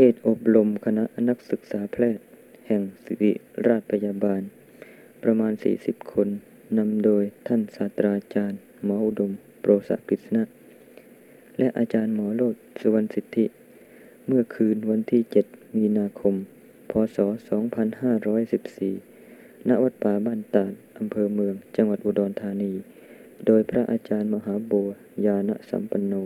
ทศอบรมคณะนักศึกษาแพทย์ แห่งศิริราชพยาบาล ประมาณ 40 คน นำโดยท่านศาสตราจารย์ หมออุดม โปรสกฤษณะ และอาจารย์หมอโลดสุวรรณสิทธิ เมื่อคืนวันที่ 7 มีนาคม พศ 2514 ณ วัดป่าบ้านตาดอำเภอเมือง จังหวัดอุดรธานี โดยพระอาจารย์มหาบัวยาณสัมปันโน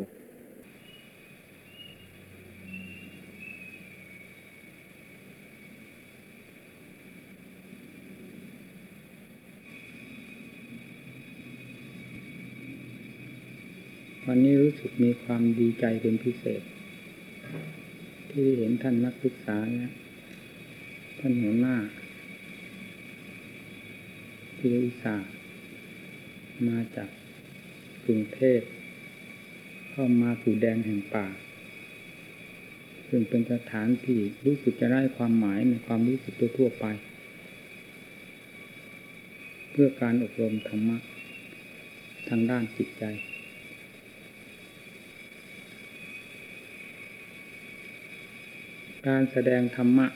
วันนี้รู้ สึกมีความดีใจเป็นพิเศษ ที่เห็นท่านนักศึกษาเนี่ยท่านหัวหน้า ที่อุตส่าห์มาจากกรุงเทพเข้ามาสู่แดนแห่งป่า ซึ่งเป็นสถานที่รู้สึกจะได้ความหมายในความรู้สึกทั่วไป เพื่อการอบรมธรรมะทางด้านจิตใจ การแสดงธรรมะ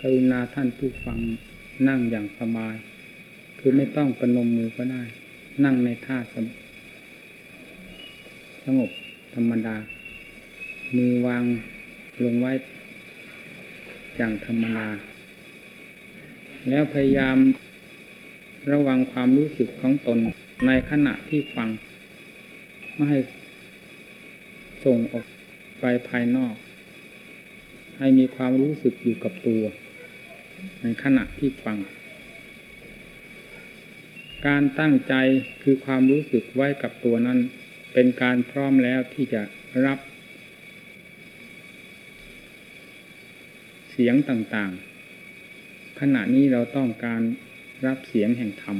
กรุณาท่านผู้ฟังนั่งอย่างสบาย คือไม่ต้องประนมมือก็ได้ นั่งในท่าสงสงบธรรมดา มือวางลงไว้ อย่างธรรมดา แล้วพยายามระวังความรู้สึกของตนในขณะที่ฟัง ไม่ให้ส่งออก ไปภายนอก ให้มีความรู้สึกอยู่กับตัว ในขณะที่ฟัง การตั้งใจคือความรู้สึกไว้กับตัวนั้น เป็นการพร้อมแล้วที่จะรับ เสียงต่างๆ ขณะนี้เราต้องการรับเสียงแห่งธรรม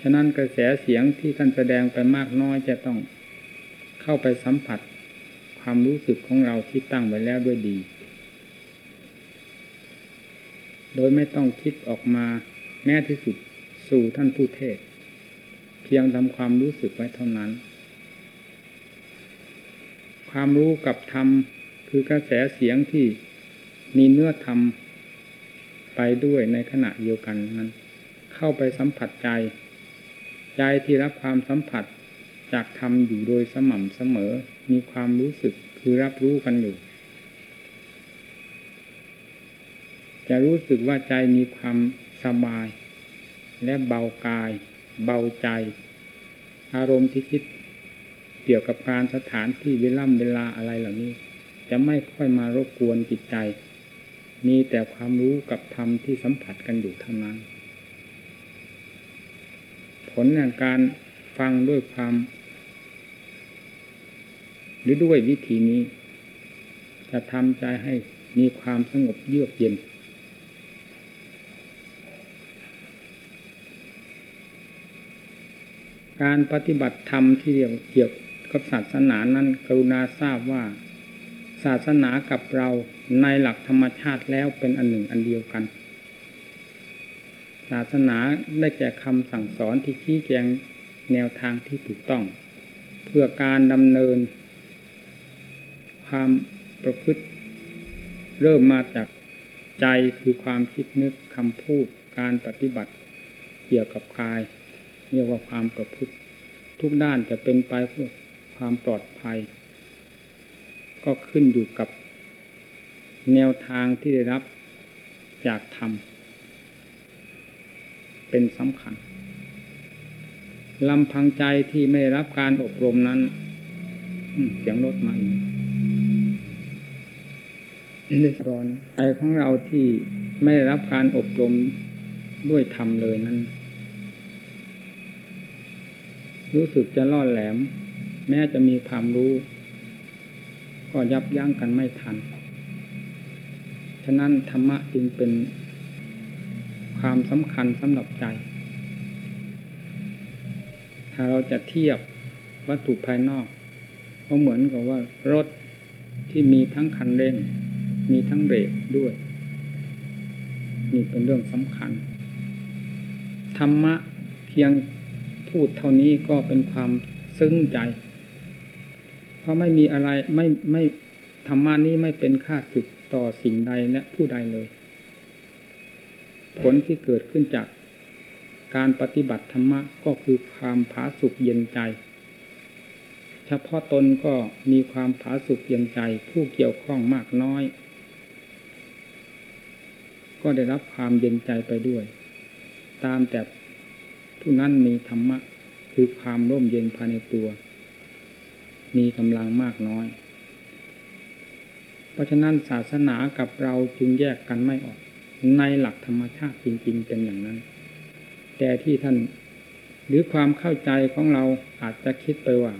ฉะนั้นกระแสเสียงที่ท่านแสดงไปมากน้อยจะต้องเข้าไปสัมผัส ความรู้สึกของเราที่ตั้งไว้แล้วด้วยดี โดยไม่ต้องคิดออกมาแม้ที่สุดสู่ท่านผู้เทศ เพียงทำความรู้สึกไว้เท่านั้น ความรู้กับธรรมคือกระแสเสียงที่มีเนื้อธรรมไปด้วยในขณะเดียวกันนั้น เข้าไปสัมผัสใจ ใจที่รับความสัมผัสจากธรรมอยู่โดยสม่ำเสมอ มีความรู้สึกคือรับรู้กันอยู่ จะรู้สึกว่าใจมีความสบาย และเบากาย เบาใจ อารมณ์ที่คิดเกี่ยวกับการสถานที่เวล่ำเวลาอะไรเหล่านี้ จะไม่ค่อยมารบกวนจิตใจ มีแต่ความรู้กับธรรมที่สัมผัสกันอยู่เท่านั้น ผลแห่งการฟังด้วยความ หรือด้วยวิธีนี้ จะทำใจให้มีความสงบเยือกเย็น การปฏิบัติธรรมที่เรียกเกี่ยวกับศาสนานั้น กรุณาทราบว่า ศาสนากับเราในหลักธรรมชาติแล้วเป็นอันหนึ่งอันเดียวกัน ศาสนาได้แก่คำสั่งสอนที่ชี้แจงแนวทางที่ถูกต้อง เพื่อการดำเนิน ความประพฤติ เริ่มมาจากใจคือความคิดนึกคำพูดการปฏิบัติเกี่ยวกับกาย เรียกว่าความประพฤติ ทุกด้านจะเป็นไปเพื่อความปลอดภัย ก็ขึ้นอยู่กับแนวทางที่ได้รับจากธรรมเป็นสำคัญลำพังใจที่ไม่รับการอบรมนั้นเสียงรถมาอีก เดือดร้อนไอของเราที่ไม่ได้รับการอบรมด้วยธรรมเลยนั้น รู้สึกจะล่อแหลม แม้จะมีความรู้ ก็ยับยั้งกันไม่ทัน ฉะนั้นธรรมะจึงเป็นความสำคัญสำหรับใจ ถ้าเราจะเทียบวัตถุภายนอก ก็เหมือนกับว่ารถที่มีทั้งคันเร่ง มีทั้งเบรกด้วย นี่เป็นเรื่องสำคัญ ธรรมะเพียงพูดเท่านี้ก็เป็นความซึ้งใจ เพราะไม่มีอะไรไม่ไม่ธรรมานี้ไม่เป็นค่าสึกต่อสิ่งใดและผู้ใดเลย ผลที่เกิดขึ้นจากการปฏิบัติธรรมะก็คือความผาสุกเย็นใจ เฉพาะตนก็มีความผาสุกเย็นใจผู้เกี่ยวข้องมากน้อย ก็ได้รับความเย็นใจไปด้วย ตามแต่ผู้นั้นมีธรรมะคือความร่มเย็นภายในตัว มีกำลังมากน้อย เพราะฉะนั้นศาสนากับเราจึงแยกกันไม่ออก ในหลักธรรมชาติจริง ๆ เป็นอย่างนั้น แต่ที่ท่านหรือความเข้าใจของเราอาจจะคิดไปว่า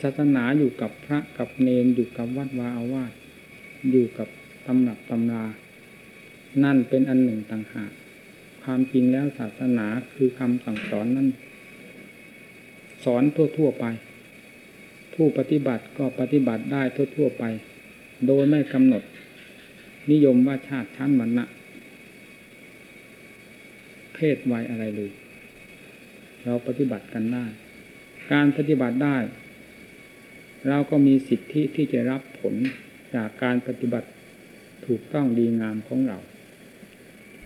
ศาสนาอยู่กับพระกับเนนอยู่กับวัดวาอาวาสอยู่กับตำหนักตำรา นั่นเป็นอันหนึ่งต่างหากความจริงแล้วศาสนาคือคำสั่งสอนนั้นสอนทั่วๆไป ผู้ปฏิบัติก็ปฏิบัติได้ทั่วๆไป โดยไม่กำหนด นิยมว่าชาติชั้นวรรณะเพศวัยอะไรเลย เราปฏิบัติกันได้ การปฏิบัติได้ เราก็มีสิทธิที่จะรับผลจากการปฏิบัติถูกต้องดีงามของเรา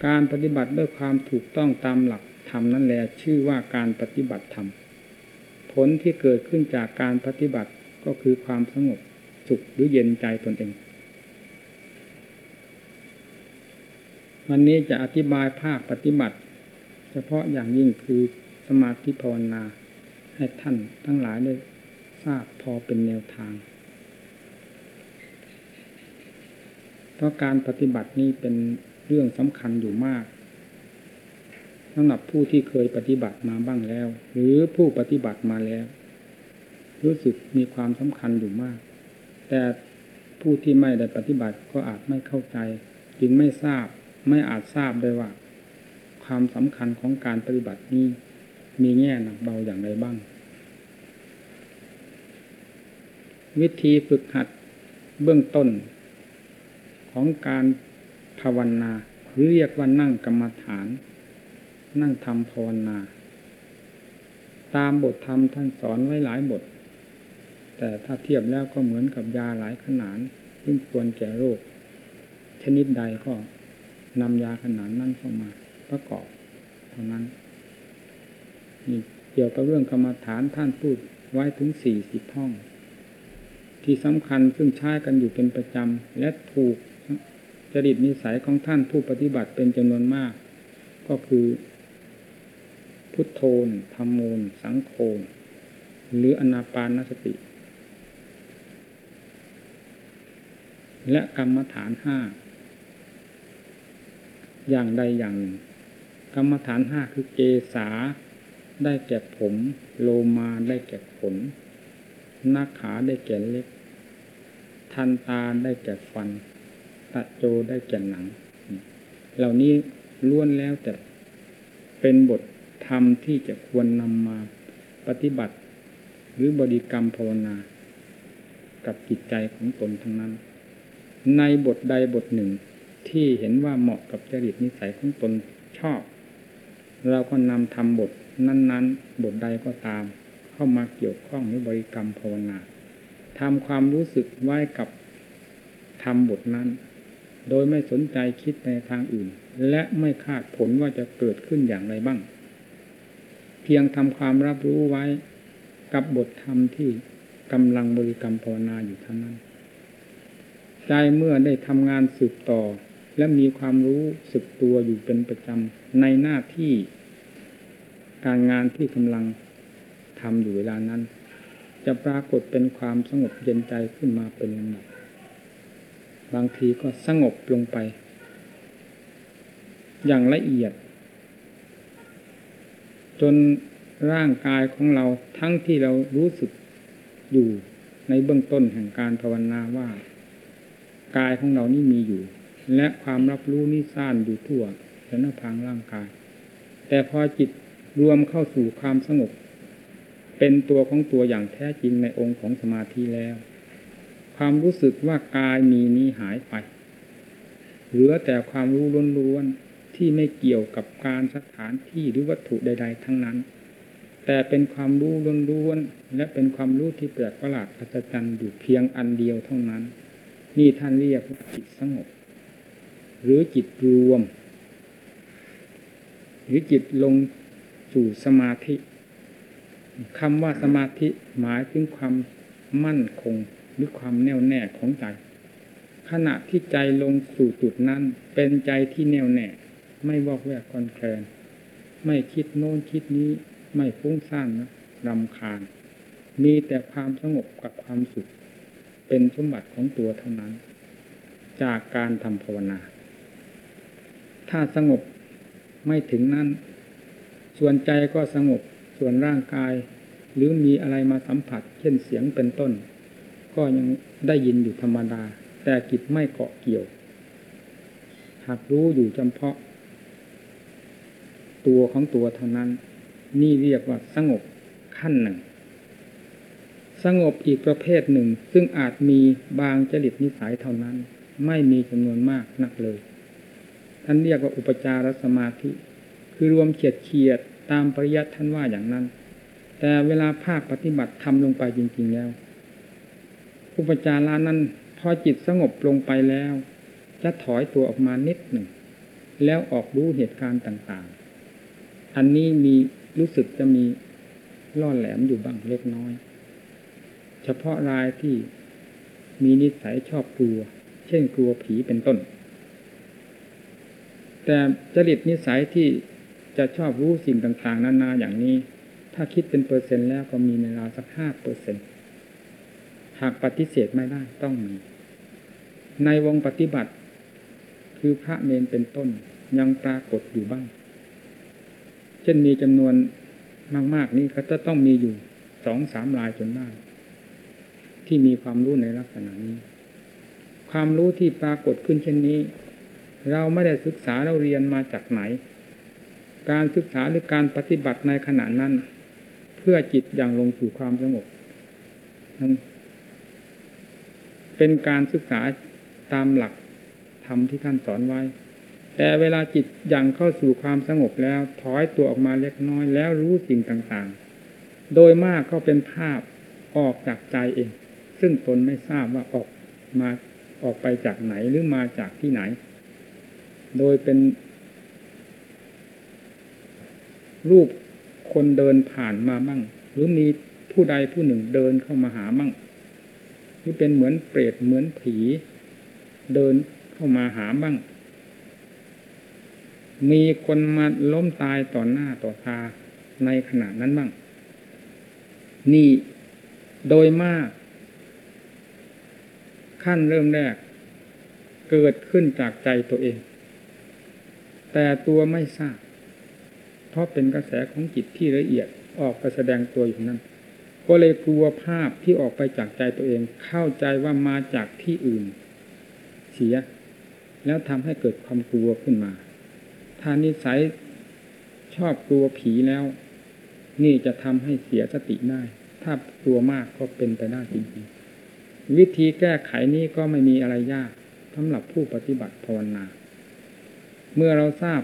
การปฏิบัติด้วยความถูกต้องตามหลักธรรมนั่นแหละชื่อว่าการปฏิบัติธรรมผลที่เกิดขึ้นจากการปฏิบัติก็คือความสงบสุขหรือเย็นใจตนเอง วันนี้จะอธิบายภาคปฏิบัติ เฉพาะอย่างยิ่งคือสมาธิภาวนาให้ท่านทั้งหลายได้ทราบพอเป็นแนวทางเพราะการปฏิบัตินี้เป็น เรื่องสำคัญอยู่มากสำหรับผู้ที่เคยปฏิบัติมาบ้างแล้ว หรือผู้ปฏิบัติมาแล้ว รู้สึกมีความสำคัญอยู่มาก แต่ผู้ที่ไม่ได้ปฏิบัติก็อาจไม่เข้าใจ จึงไม่ทราบไม่อาจทราบได้ว่า ความสำคัญของการปฏิบัตินี้ มีแง่หนักเบาอย่างไรบ้าง วิธีฝึกหัดเบื้องต้น ของการ ภาวนา หรือเรียกว่านั่งกรรมฐาน นั่งทำภาวนา ตามบทธรรมท่านสอนไว้หลายบท แต่ถ้าเทียบแล้วก็เหมือนกับยาหลายขนาดซึ่งควรแก่โรค ชนิดใดก็นำยาขนาดนั้นเข้ามาประกอบเท่านั้นนี่เกี่ยวกับเรื่องกรรมฐานท่านพูดไว้ถึงสี่สิบห้อง ที่สำคัญซึ่งใช้กันอยู่เป็นประจำและถูก จริตนิสัยของท่านผู้ปฏิบัติเป็นจำนวนมาก ก็คือ พุทโธนธรรมโมนสังโฆหรืออนาปานสติ และกรรมฐานห้าอย่างใดอย่างหนึ่ง กรรมฐานห้าคือเกษาได้แก่ผม โลมาได้แก่ขนนาขาได้แก่เล็บทันตาได้แก่ฟัน ตะโจได้แก่หนัง เหล่านี้ล้วนแล้วแต่เป็นบทธรรมที่จะควรนำมาปฏิบัติ หรือบริกรรมภาวนา กับจิตใจของตนทั้งนั้น ในบทใดบทหนึ่งที่เห็นว่าเหมาะกับจริตนิสัยของตนชอบ เราก็นำทำบทนั้น ๆ บทใดก็ตาม เข้ามาเกี่ยวข้องในบริกรรมภาวนาทำความรู้สึกไว้กับทำบทนั้น โดยไม่สนใจคิดในทางอื่น และไม่คาดผลว่าจะเกิดขึ้นอย่างไรบ้าง เพียงทำความรับรู้ไว้กับบทธรรมที่กำลังบริกรรมภาวนาอยู่เท่านั้น ใจเมื่อได้ทำงานสืบต่อ และมีความรู้สึกตัวอยู่เป็นประจำในหน้าที่การงานที่กำลังทำอยู่เวลานั้น จะปรากฏเป็นความสงบเย็นใจขึ้นมาเป็นลำดับ บางทีก็สงบลงไป อย่างละเอียด จนร่างกายของเราทั้งที่เรารู้สึกอยู่ในเบื้องต้นแห่งการภาวนาว่า กายของเรานี่มีอยู่ และความรับรู้นี่ซ่านอยู่ทั่วแหน้าพังร่างกาย แต่พอจิตรวมเข้าสู่ความสงบ เป็นตัวของตัวอย่างแท้จริงในองค์ของสมาธิแล้ว ความรู้สึกว่ากายมีนี้หายไป เหลือแต่ความรู้ล้วนๆที่ไม่เกี่ยวกับการสถานที่หรือวัตถุใด ๆ ทั้งนั้น แต่เป็นความรู้ล้วนๆและเป็นความรู้ที่แปลกประหลาดอัศจรรย์อยู่เพียงอันเดียวเท่านั้น นี่ท่านเรียกว่าจิตสงบ หรือจิตรวม หรือจิตลงสู่สมาธิคำว่าสมาธิหมายถึงความมั่นคง หรือความแน่วแน่ของใจ ขณะที่ใจลงสู่จุดนั้น เป็นใจที่แน่วแน่ ไม่วอกแวกคอนแคลนไม่คิดโน้นคิดนี้ไม่ฟุ้งซ่านนะรำคาญ มีแต่ความสงบกับความสุข เป็นสมบัติของตัวเท่านั้น จากการทำภาวนา ถ้าสงบไม่ถึงนั้น ส่วนใจก็สงบส่วนร่างกาย หรือมีอะไรมาสัมผัส เช่นเสียงเป็นต้น ก็ยังได้ยินอยู่ธรรมดา แต่จิตไม่เกาะเกี่ยว หากรู้อยู่จำเพาะ ตัวของตัวเท่านั้น นี่เรียกว่าสงบขั้นหนึ่ง สงบอีกประเภทหนึ่ง ซึ่งอาจมีบางจริตนิสัยเท่านั้น ไม่มีจำนวนมากนักเลย ท่านเรียกว่าอุปจารสมาธิ คือรวมเฉียดเฉียดตามปริยัติท่านว่าอย่างนั้น แต่เวลาภาคปฏิบัติทำลงไปจริง ๆ แล้ว อุปจารานั้นพอจิตสงบลงไปแล้ว จะถอยตัวออกมานิดหนึ่ง แล้วออกรู้เหตุการณ์ต่างๆ อันนี้มีรู้สึกจะมีล่อแหลมอยู่บ้างเล็กน้อย เฉพาะรายที่มีนิสัยชอบกลัว เช่นกลัวผีเป็นต้น แต่จริตนิสัยที่จะชอบรู้สิ่งต่างๆ นานาอย่างนี้ ถ้าคิดเป็นเปอร์เซ็นต์แล้วก็มีในราวสักห้าเปอร์เซ็นต์ หากปฏิเสธไม่ได้ต้องมี ในวงปฏิบัติ คือพระเนนเป็นต้นยังปรากฏอยู่บ้าง เช่นมีจำนวนมาก ๆ นี้ก็จะต้องมีอยู่สองสามรายจนได้ที่มีความรู้ในลักษณะนี้ ความรู้ที่ปรากฏขึ้นเช่นนี้ เราไม่ได้ศึกษาเราเรียนมาจากไหน การศึกษาหรือการปฏิบัติในขณะนั้น เพื่อจิตอย่างลงสู่ความสงบ เป็นการศึกษาตามหลักธรรมที่ท่านสอนไว้ แต่เวลาจิตยังเข้าสู่ความสงบแล้วถอยตัวออกมาเล็กน้อยแล้วรู้สิ่งต่างๆ โดยมากก็เป็นภาพออกจากใจเอง ซึ่งตนไม่ทราบว่าออกมาออกไปจากไหนหรือมาจากที่ไหน โดยเป็น รูปคนเดินผ่านมาบ้างหรือมีผู้ใดผู้หนึ่งเดินเข้ามาหาบ้าง หรือเป็นเหมือนเปรตเหมือนผี เดินเข้ามาหาบ้าง มีคนมาล้มตายต่อหน้าต่อตาในขณะนั้นบ้าง นี่โดยมาก ขั้นเริ่มแรก เกิดขึ้นจากใจตัวเอง แต่ตัวไม่ทราบ เพราะเป็นกระแสของจิตที่ละเอียดออกไปแสดงตัวอยู่นั้น ก็เลยกลัวภาพที่ออกไปจากใจตัวเอง เข้าใจว่ามาจากที่อื่น เสีย แล้วทำให้เกิดความกลัวขึ้นมา ถ้านิสัยชอบกลัวผีแล้ว นี่จะทำให้เสียสติได้ ถ้ากลัวมากก็เป็นไปได้จริงๆ วิธีแก้ไขนี้ก็ไม่มีอะไรยากสำหรับผู้ปฏิบัติภาวนา เมื่อเราทราบ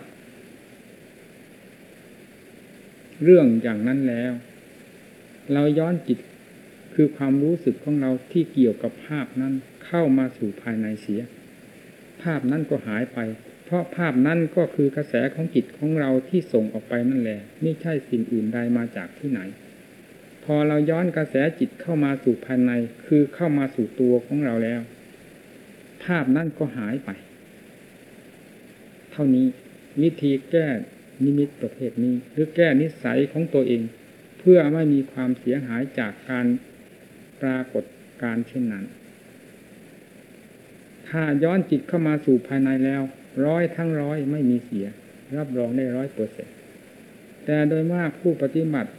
เรื่องอย่างนั้นแล้ว เราย้อนจิตคือความรู้สึกของเราที่เกี่ยวกับภาพนั้นเข้ามาสู่ภายในเสีย ภาพนั้นก็หายไป เพราะภาพนั้นก็คือกระแสของจิตของเราที่ส่งออกไปนั่นแหละไม่ใช่สิ่งอื่นใดมาจากที่ไหน พอเราย้อนกระแสจิตเข้ามาสู่ภายในคือเข้ามาสู่ตัวของเราแล้ว ภาพนั้นก็หายไป เท่านี้วิธีแก้นิมิตประเภทนี้ หรือแก้นิสัยของตัวเอง พื่อไม่มีความเสียหายจากการปรากฏการเช่นนั้น ถ้าย้อนจิตเข้ามาสู่ภายในแล้ว ร้อยทั้งร้อยไม่มีเสีย รับรองได้ร้อยเปอร์เซ็นแต่โดยมากผู้ปฏิบัติ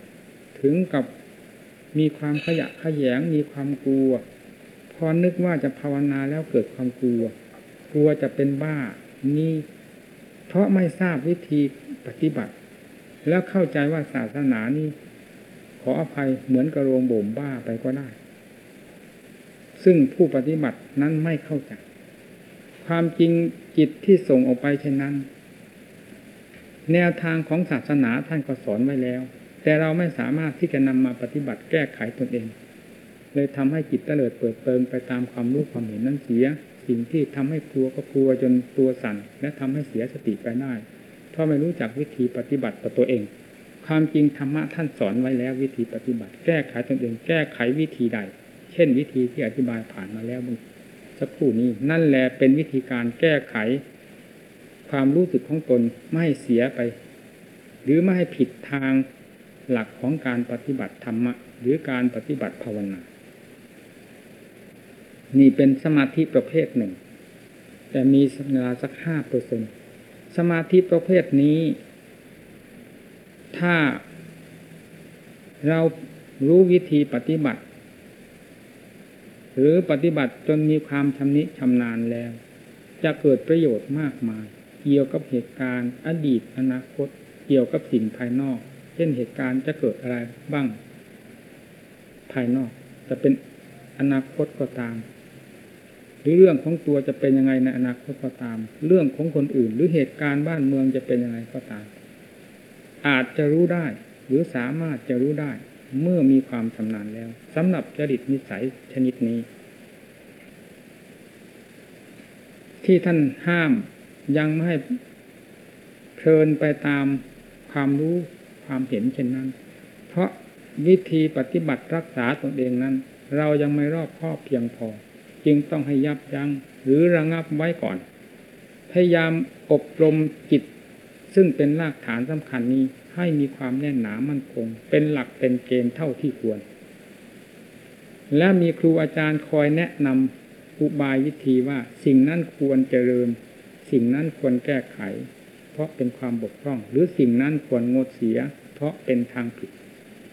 ถึงกับมีความขยะขยงมีความกลัว พอนึกว่าจะภาวนาแล้วเกิดความกลัว กลัวจะเป็นบ้านี่เพราะไม่ทราบวิธีปฏิบัติ แล้วเข้าใจว่าศาสนานี้ ออภัยเหมือนกระโรงบ่มบ้าไปก็ได้ ซึ่งผู้ปฏิบัตินั้นไม่เข้าใจ ความจริงจิตที่ส่งออกไปเช่นนั้น แนวทางของศาสนาท่านก็สอนไว้แล้ว แต่เราไม่สามารถที่จะนำมาปฏิบัติแก้ไขตนเอง เลยทำให้จิตเตลิดเปิดเปิงไปตามความรู้ความเห็นนั้นเสีย สิ่งที่ทำให้กลัวก็กลัวจนตัวสั่น และทำให้เสียสติไปได้เพราะไม่รู้จักวิธีปฏิบัติต่อตัวเอง ความจริงธรรมะท่านสอนไว้แล้ววิธีปฏิบัติ แก้ไขตนเองแก้ไขวิธีใด เช่น วิธีที่อธิบายผ่านมาแล้วสักครู่นี้นั่นแหละเป็นวิธีการแก้ไข ความรู้สึกของตนไม่ให้เสียไป หรือไม่ให้ผิดทางหลักของการปฏิบัติธรรมะ หรือการปฏิบัติภาวนา นี่เป็นสมาธิประเภทหนึ่ง แต่มีเวลาสักห้าเปอร์เซ็นสมาธิประเภทนี้ ถ้าเรารู้วิธีปฏิบัติ หรือปฏิบัติจนมีความชำนิชำนาญแล้ว จะเกิดประโยชน์มากมาย เกี่ยวกับเหตุการณ์อดีตอนาคต เกี่ยวกับสิ่งภายนอก เช่นเหตุการณ์จะเกิดอะไรบ้าง ภายนอก จะเป็นอนาคตก็ตาม หรือเรื่องของตัวจะเป็นยังไงในอนาคตก็ตาม เรื่องของคนอื่น หรือเหตุการณ์บ้านเมืองจะเป็นยังไงก็ตาม อาจจะรู้ได้ หรือสามารถจะรู้ได้ เมื่อมีความชำนาญแล้วสำหรับจริตนิสัยชนิดนี้ ที่ท่านห้ามยังไม่ให้เพลินไปตามความรู้ความเห็นเช่นนั้น เพราะวิธีปฏิบัติรักษาตนเองนั้น เรายังไม่รอบครอบเพียงพอ จึงต้องให้ยับยัง้งหรือระงับไว้ก่อน พยายามอบรมจิต ซึ่งเป็นรากฐานสำคัญนี้ให้มีความแน่นหนามั่นคง เป็นหลักเป็นเกณฑ์เท่าที่ควร และมีครูอาจารย์คอยแนะนำอุบายวิธีว่าสิ่งนั้นควรเจริญ สิ่งนั้นควรแก้ไข เพราะเป็นความบกพร่อง หรือสิ่งนั้นควรงดเสีย เพราะเป็นทางผิด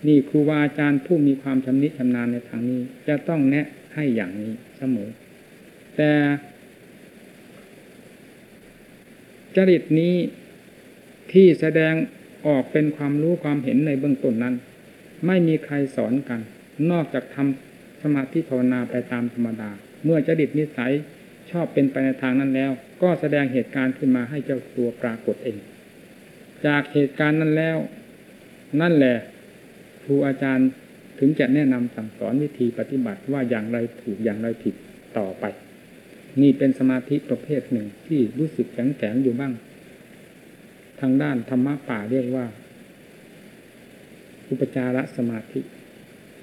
นี่ครูบาอาจารย์ผู้มีความชำนิชำนาญในทางนี้ จะต้องแนะให้อย่างนี้เสมอ แต่จริตนี้ ที่แสดงออกเป็นความรู้ความเห็นในเบื้องต้นนั้น ไม่มีใครสอนกัน นอกจากทำสมาธิภาวนาไปตามธรรมดา เมื่อจริตนิสัยชอบเป็นไปในทางนั้นแล้ว ก็แสดงเหตุการณ์ขึ้นมาให้เจ้าตัวปรากฏเอง จากเหตุการณ์นั้นแล้ว นั่นแหละครูอาจารย์ถึงจะแนะนำสั่งสอนวิธีปฏิบัติว่าอย่างไรถูกอย่างไรผิดต่อไป นี่เป็นสมาธิประเภทหนึ่งที่รู้สึกแข็งแข็งอยู่บ้าง ทางด้านธรรมะป่าเรียกว่า อุปจารสมาธิ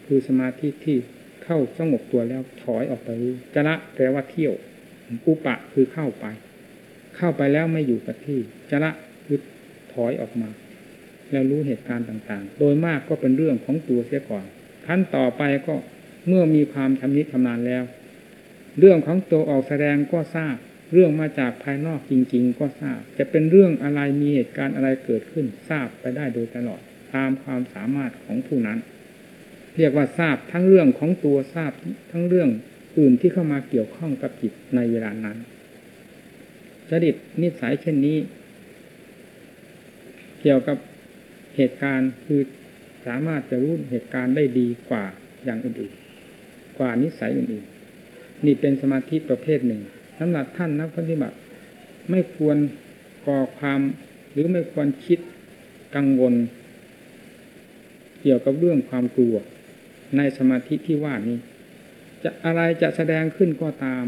คือสมาธิที่เข้าสงบตัวแล้วถอยออกไปจระแปลว่าเที่ยว อุปะคือเข้าไป เข้าไปแล้วไม่อยู่กับที่จระคือถอยออกมา แล้วรู้เหตุการณ์ต่างๆ โดยมากก็เป็นเรื่องของตัวเสียก่อนขั้นต่อไปก็เมื่อมีความชำนิชำนาญแล้ว เรื่องของตัวออกแสดงก็ทราบ เรื่องมาจากภายนอกจริง ๆ ก็ทราบ จะเป็นเรื่องอะไรมีเหตุการณ์อะไรเกิดขึ้นทราบไปได้โดยตลอดตามความสามารถของผู้นั้น เรียกว่าทราบทั้งเรื่องของตัวทราบทั้งเรื่องอื่นที่เข้ามาเกี่ยวข้องกับจิตในเวลานั้นจริตนิสัยเช่นนี้ เกี่ยวกับเหตุการณ์คือสามารถจะรู้เหตุการณ์ได้ดีกว่าอย่างอื่นๆ กว่านิสัยอื่นๆ นี่เป็นสมาธิประเภทหนึ่ง สำหรับท่านนักปฏิบัติ ไม่ควรก่อความหรือไม่ควรคิดกังวล เกี่ยวกับเรื่องความกลัว ในสมาธิที่ว่านี้ จะอะไรจะแสดงขึ้นก็ตาม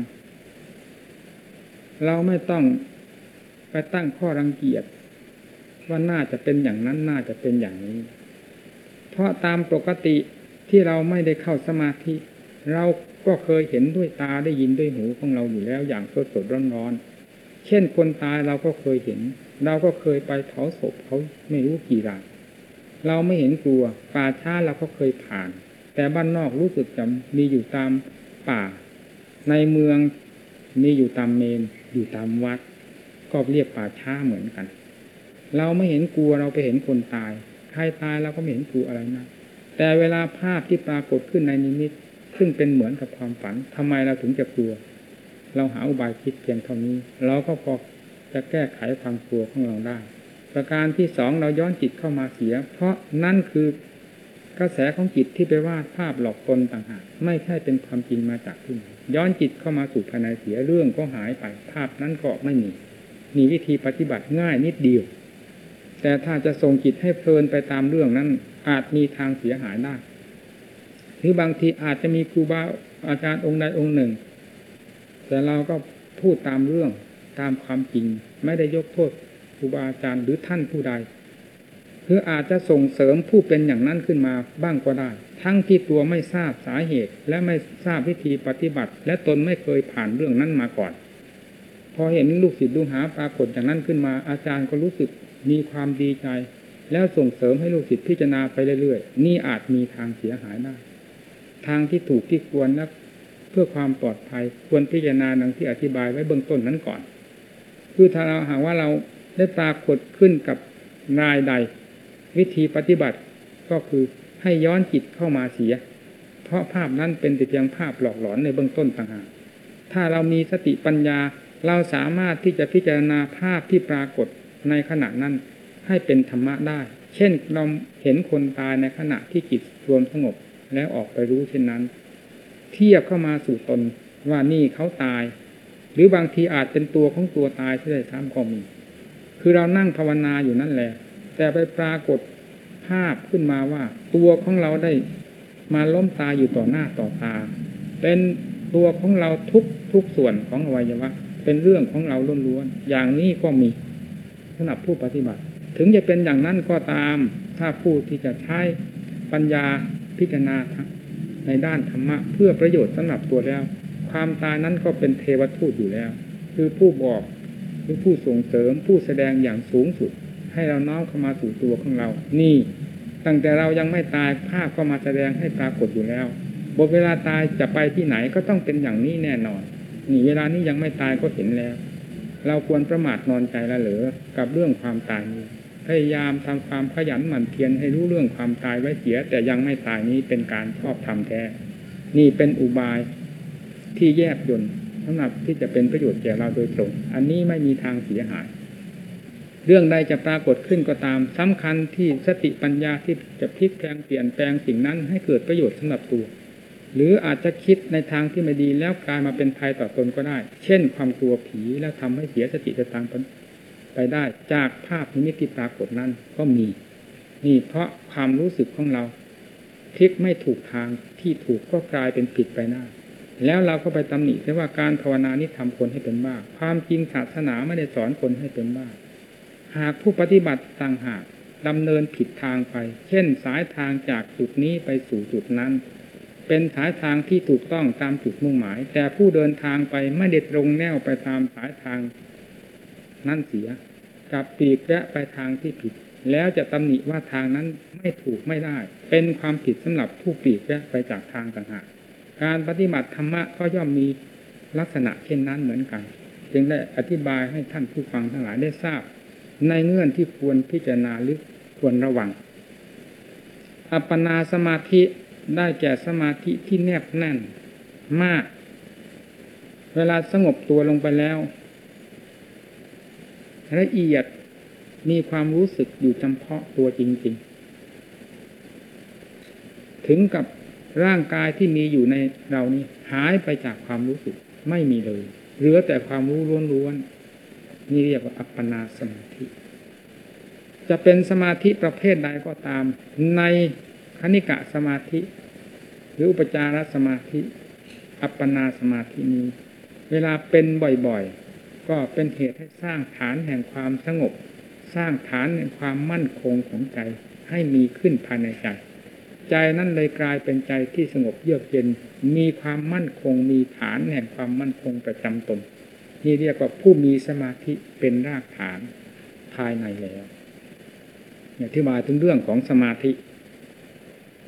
เราไม่ต้องไปตั้งข้อรังเกียจว่าน่าจะเป็นอย่างนั้นน่าจะเป็นอย่างนี้ เพราะตามปกติที่เราไม่ได้เข้าสมาธิ เรา ก็เคยเห็นด้วยตาได้ยินด้วยหูของเราอยู่แล้วอย่างสดสดร้อนร้อนเช่นคนตายเราก็เคยเห็น เราก็เคยไปเผาศพเขาไม่รู้กี่รายเราไม่เห็นกลัวป่าช้าเราก็เคยผ่าน แต่บ้านนอกรู้สึกจะมีอยู่ตามป่า ในเมืองมีอยู่ตามเมนอยู่ตามวัด ก็เรียกป่าช้าเหมือนกัน เราไม่เห็นกลัวเราไปเห็นคนตายใครตายเราก็ไม่เห็นกลัวอะไรนะแต่เวลาภาพที่ปรากฏขึ้นในนิมิต ซึ่งเป็นเหมือนกับความฝันทำไมเราถึงจะกลัว เราหาอุบายคิดเพียงเท่านี้ เราก็พอจะแก้ไขความกลัวของเราได้ ประการที่สองเราย้อนจิตเข้ามาเสีย เพราะนั่นคือกระแสของจิตที่ไปวาดภาพหลอกตนต่างหากไม่ใช่เป็นความจริงมาจากที่ไหนย้อนจิตเข้ามาสู่ภายในเสียเรื่องก็หายไปภาพนั้นก็ไม่มีมีวิธีปฏิบัติง่ายนิดเดียว แต่ถ้าจะส่งจิตให้เพลินไปตามเรื่องนั้นอาจมีทางเสียหายได้ หรือบางทีอาจจะมีครูบาอาจารย์องค์ใดองค์หนึ่ง แต่เราก็พูดตามเรื่องตามความจริง ไม่ได้ยกโทษครูบาอาจารย์หรือท่านผู้ใดคืออาจจะส่งเสริมผู้เป็นอย่างนั้นขึ้นมาบ้างก็ได้ ทั้งที่ตัวไม่ทราบสาเหตุ และไม่ทราบวิธีปฏิบัติ และตนไม่เคยผ่านเรื่องนั้นมาก่อน พอเห็นลูกศิษย์ลูกหาปรากฏอย่างนั้นขึ้นมา อาจารย์ก็รู้สึกมีความดีใจ แล้วส่งเสริมให้ลูกศิษย์พิจารณาไปเรื่อยๆ นี่อาจมีทางเสียหายได้ ทางที่ถูกที่ควรและเพื่อความปลอดภัยควรพิจารณาดังที่อธิบายไว้เบื้องต้นนั้นก่อน คือถ้าเราหากว่าเราได้ปรากฏขึ้นกับรายใด วิธีปฏิบัติก็คือให้ย้อนจิตเข้ามาเสีย เพราะภาพนั้นเป็นแต่เพียงภาพหลอกหลอนในเบื้องต้นต่างหากถ้าเรามีสติปัญญาเราสามารถที่จะพิจารณาภาพที่ปรากฏในขณะนั้นให้เป็นธรรมะได้ เช่นเราเห็นคนตายในขณะที่จิตรวมสงบ แล้วออกไปรู้เช่นนั้น เทียบเข้ามาสู่ตนว่านี่เขาตาย หรือบางทีอาจเป็นตัวของตัวตายที่ได้ซ้ำก็มีคือเรานั่งภาวนาอยู่นั่นแหละ แต่ไปปรากฏภาพขึ้นมาว่า ตัวของเราได้มาล้มตายอยู่ต่อหน้าต่อตา เป็นตัวของเราทุกทุกส่วนของอวัยวะ เป็นเรื่องของเราล้วนๆอย่างนี้ก็มีสำหรับผู้ปฏิบัติ ถึงจะเป็นอย่างนั้นก็ตาม ถ้าผู้ที่จะใช้ปัญญา พิจารณาในด้านธรรมะ เพื่อประโยชน์สำหรับตัวแล้ว ความตายนั้นก็เป็นเทวทูตอยู่แล้ว คือผู้บอกหรือผู้ส่งเสริมผู้แสดงอย่างสูงสุด ให้เราน้อมเข้ามาสู่ตัวของเรา นี่ ตั้งแต่เรายังไม่ตายภาพก็มาแสดงให้ปรากฏอยู่แล้วบทเวลาตายจะไปที่ไหนก็ต้องเป็นอย่างนี้แน่นอน นี่เวลานี้ยังไม่ตายก็เห็นแล้ว เราควรประมาทนอนใจละเหลือกับเรื่องความตายนี้ พยายามทำความขยันหมั่นเพียรให้รู้เรื่องความตายไว้เสีย แต่ยังไม่ตายนี้เป็นการชอบทำแท้ นี่เป็นอุบายที่แยบยนต์สำหรับที่จะเป็นประโยชน์แก่เราโดยตรง อันนี้ไม่มีทางเสียหาย เรื่องใดจะปรากฏขึ้นก็ตามสำคัญที่สติปัญญาที่จะพลิกแปลงเปลี่ยนแปลงสิ่งนั้นให้เกิดประโยชน์สำหรับตัว หรืออาจจะคิดในทางที่ไม่ดีแล้วกลายมาเป็นภัยต่อตนก็ได้ เช่น ความกลัวผีแล้วทำให้เสียสติสตาง ไปได้จากภาพนิมิตที่ปรากฏนั้นก็มีนี่เพราะความรู้สึกของเราพลิกไม่ถูกทางที่ถูกก็กลายเป็นผิดไปหน้า แล้วเราก็ไปตำหนิว่าการภาวนานี้ทำคนให้เป็นบ้าความจริงศาสนาไม่ได้สอนคนให้เป็นบ้าหากผู้ปฏิบัติต่างหากดำเนินผิดทางไป เช่นสายทางจากจุดนี้ไปสู่จุดนั้น เป็นสายทางที่ถูกต้องตามจุดมุ่งหมาย แต่ผู้เดินทางไปไม่เด็ดลงแนวไปตามสายทาง นั่นเสียกับปีกและไปทางที่ผิด แล้วจะตำหนิว่าทางนั้นไม่ถูกไม่ได้ เป็นความผิดสำหรับผู้ปีกและไปจากทางต่างหากการปฏิบัติธรรมะก็ย่อมมีลักษณะเช่นนั้นเหมือนกัน จึงได้อธิบายให้ท่านผู้ฟังทั้งหลายได้ทราบ ในเงื่อนที่ควรพิจารณาหรือควรระวัง อัปปนาสมาธิได้แก่สมาธิที่แนบแน่นมาก เวลาสงบตัวลงไปแล้ว ละเอียดมีความรู้สึกอยู่เฉพาะตัวจริง ๆ ถึงกับร่างกายที่มีอยู่ในเรานี้หายไปจากความรู้สึกไม่มีเลย เหลือแต่ความรู้ล้วนๆนี่เรียกว่าอัปปนาสมาธิ จะเป็นสมาธิประเภทใดก็ตาม ในคณิกะสมาธิ หรืออุปจารสมาธิ อัปปนาสมาธินี้ เวลาเป็นบ่อยๆ ก็เป็นเหตุให้สร้างฐานแห่งความสงบ สร้างฐานแห่งความมั่นคงของใจให้มีขึ้นภายในใจ ใจนั้นเลยกลายเป็นใจที่สงบเยือกเย็น มีความมั่นคง มีฐานแห่งความมั่นคงประจำตนนี่เรียกว่าผู้มีสมาธิเป็นรากฐานภายในแล้วเนี่ยที่มาถึงเรื่องของสมาธิ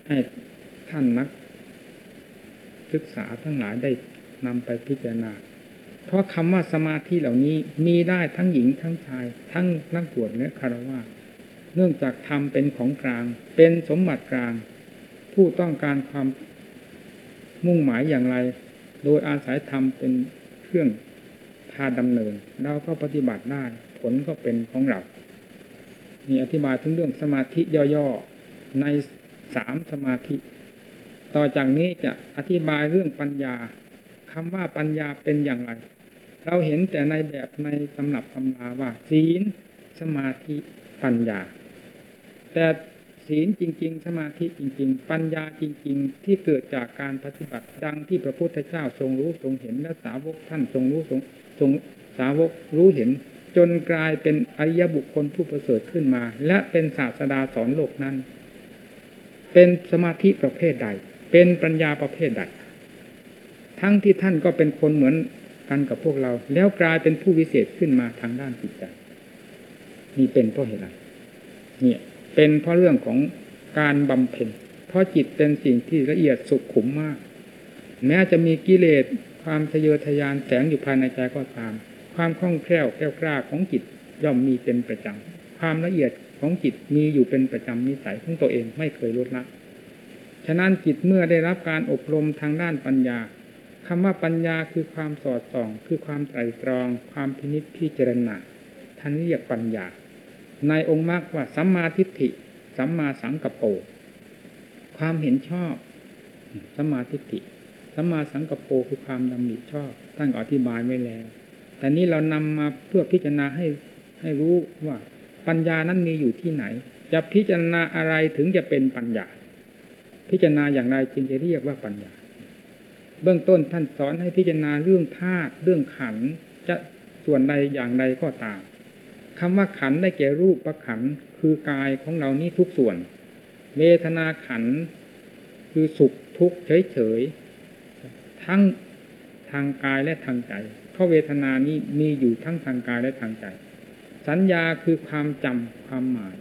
ให้ท่านนักศึกษาทั้งหลายได้นำไปพิจารณา เพราะคำว่าสมาธิเหล่านี้มีได้ทั้งหญิงทั้งชาย ทั้งนักบวชและคารวะเนื่องจากธรรมเป็นของกลาง เป็นสมบัติกลาง ผู้ต้องการความมุ่งหมายอย่างไร โดยอาศัยธรรมเป็นเครื่องพาดำเนินเราก็ปฏิบัติได้ผลก็เป็นของเรานี่อธิบายถึงเรื่องสมาธิย่อๆในสามสมาธิ ต่อจากนี้จะอธิบายเรื่องปัญญาคำว่าปัญญาเป็นอย่างไร เราเห็นแต่ในแบบในตำรับตำราว่าศีลสมาธิปัญญา แต่ศีลจริง ๆ สมาธิจริง ๆ ปัญญาจริง ๆ ที่เกิดจากการปฏิบัติดังที่พระพุทธเจ้าทรงรู้ทรงเห็นและสาวกท่านทรงรู้ทรงทรงสาวกรู้เห็น จนกลายเป็นอริยบุคคลผู้ประเสริฐขึ้นมา และเป็นศาสดาสอนโลกนั้น เป็นสมาธิประเภทใด เป็นปัญญาประเภทใด ทั้งที่ท่านก็เป็นคนเหมือน กันกับพวกเรา แล้วกลายเป็นผู้วิเศษขึ้นมาทางด้านจิตใจนี่เป็นเพราะเหตุอะไรเนี่ยเป็นเพราะเรื่องของการบำเพ็ญเพราะจิตเป็นสิ่งที่ละเอียดสุขขุมมาก แม้จะมีกิเลสความทะเยอทะยานแฝงอยู่ภายในใจก็ตาม ความคล่องแคล่วแกล้วกล้าของจิตย่อมมีเป็นประจำความละเอียดของจิตมีอยู่เป็นประจำนิสัยของตัวเองไม่เคยลดละ ฉะนั้นจิตเมื่อได้รับการอบรมทางด้านปัญญา คำว่าปัญญาคือความสอดส่อง คือความไตรตรอง ความพินิจพิจารณาท่านเรียกปัญญา ในองค์มรรคว่าสัมมาทิฏฐิสัมมาสังกัปโปความเห็นชอบสัมมาทิฏฐิสัมมาสังกัปโปคือความดำริชอบท่านอธิบายไว้แล้ว แต่นี้เรานำมาเพื่อพิจารณาให้ให้รู้ว่าปัญญานั้นมีอยู่ที่ไหน จะพิจารณาอะไรถึงจะเป็นปัญญา พิจารณาอย่างไรจึงจะเรียกว่าปัญญา เบื้องต้นท่านสอนให้พิจารณาเรื่องธาตุเรื่องขันจะส่วนใดอย่างใดก็ตามคำว่าขันได้แก่รูปประขันคือกายของเรานี่ทุกส่วน เวทนาขันคือสุขทุกข์เฉยๆทั้งทางกายและทางใจเพราะเวทนานี้มีอยู่ทั้งทางกายและทางใจ สัญญาคือความจำความหมาย